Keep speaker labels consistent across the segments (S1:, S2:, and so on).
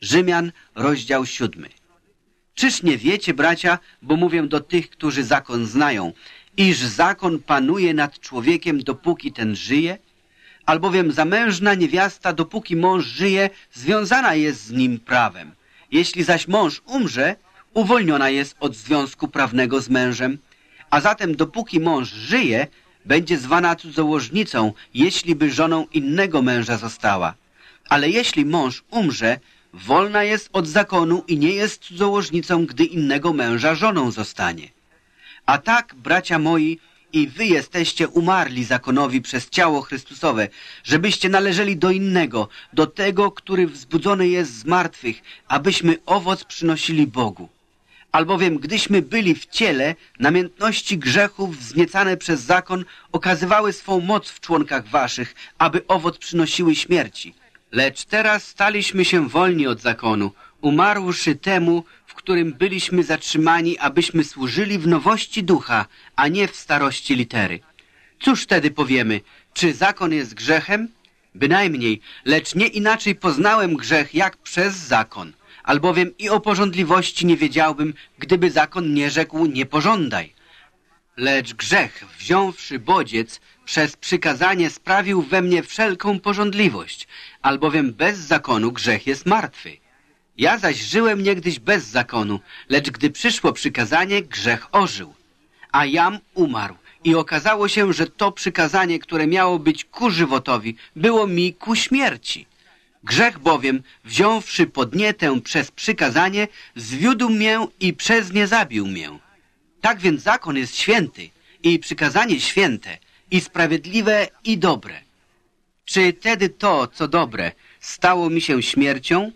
S1: Rzymian, rozdział siódmy. Czyż nie wiecie, bracia, bo mówię do tych, którzy zakon znają, iż zakon panuje nad człowiekiem, dopóki ten żyje? Albowiem zamężna niewiasta, dopóki mąż żyje, związana jest z nim prawem. Jeśli zaś mąż umrze, uwolniona jest od związku prawnego z mężem. A zatem dopóki mąż żyje, będzie zwana cudzołożnicą, jeśli by żoną innego męża została. Ale jeśli mąż umrze, wolna jest od zakonu i nie jest cudzołożnicą, gdy innego męża żoną zostanie. A tak, bracia moi, i wy jesteście umarli zakonowi przez ciało Chrystusowe, żebyście należeli do innego, do tego, który wzbudzony jest z martwych, abyśmy owoc przynosili Bogu. Albowiem gdyśmy byli w ciele, namiętności grzechów wzniecane przez zakon okazywały swą moc w członkach waszych, aby owoc przynosiły śmierci. Lecz teraz staliśmy się wolni od zakonu, umarłszy temu, w którym byliśmy zatrzymani, abyśmy służyli w nowości ducha, a nie w starości litery. Cóż wtedy powiemy? Czy zakon jest grzechem? Bynajmniej, lecz nie inaczej poznałem grzech jak przez zakon. Albowiem i o porządliwości nie wiedziałbym, gdyby zakon nie rzekł nie pożądaj. Lecz grzech, wziąwszy bodziec, przez przykazanie sprawił we mnie wszelką porządliwość, albowiem bez zakonu grzech jest martwy. Ja zaś żyłem niegdyś bez zakonu, lecz gdy przyszło przykazanie, grzech ożył. A jam umarł i okazało się, że to przykazanie, które miało być ku żywotowi, było mi ku śmierci. Grzech bowiem, wziąwszy podnietę przez przykazanie, zwiódł mię i przez nie zabił mię. Tak więc zakon jest święty i przykazanie święte i sprawiedliwe i dobre. Czy tedy to, co dobre, stało mi się śmiercią?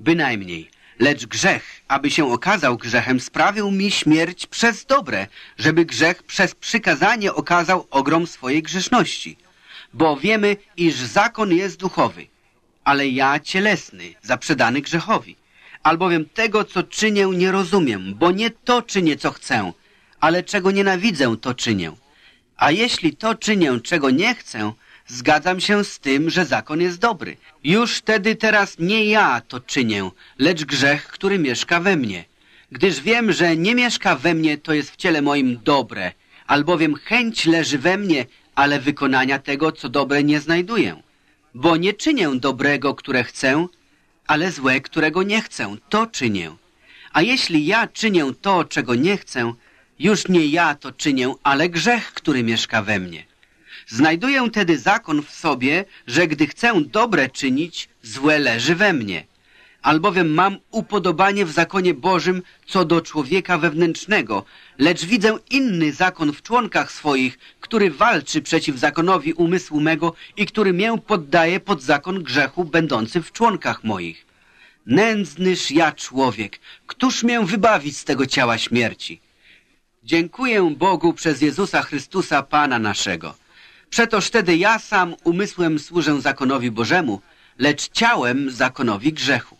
S1: Bynajmniej. Lecz grzech, aby się okazał grzechem, sprawił mi śmierć przez dobre, żeby grzech przez przykazanie okazał ogrom swojej grzeszności. Bo wiemy, iż zakon jest duchowy, ale ja cielesny, zaprzedany grzechowi. Albowiem tego, co czynię, nie rozumiem, bo nie to czynię, co chcę, ale czego nienawidzę, to czynię. A jeśli to czynię, czego nie chcę, zgadzam się z tym, że zakon jest dobry. Już wtedy teraz nie ja to czynię, lecz grzech, który mieszka we mnie. Gdyż wiem, że nie mieszka we mnie, to jest w ciele moim dobre, albowiem chęć leży we mnie, ale wykonania tego, co dobre nie znajduję. Bo nie czynię dobrego, które chcę, ale złe, którego nie chcę, to czynię. A jeśli ja czynię to, czego nie chcę, już nie ja to czynię, ale grzech, który mieszka we mnie. Znajduję tedy zakon w sobie, że gdy chcę dobre czynić, złe leży we mnie. Albowiem mam upodobanie w zakonie Bożym co do człowieka wewnętrznego, lecz widzę inny zakon w członkach swoich, który walczy przeciw zakonowi umysłu mego i który mię poddaje pod zakon grzechu będący w członkach moich. Nędznyż ja człowiek, któż mię wybawi z tego ciała śmierci? Dziękuję Bogu przez Jezusa Chrystusa Pana naszego. Przetoż wtedy ja sam umysłem służę zakonowi Bożemu, lecz ciałem zakonowi grzechu.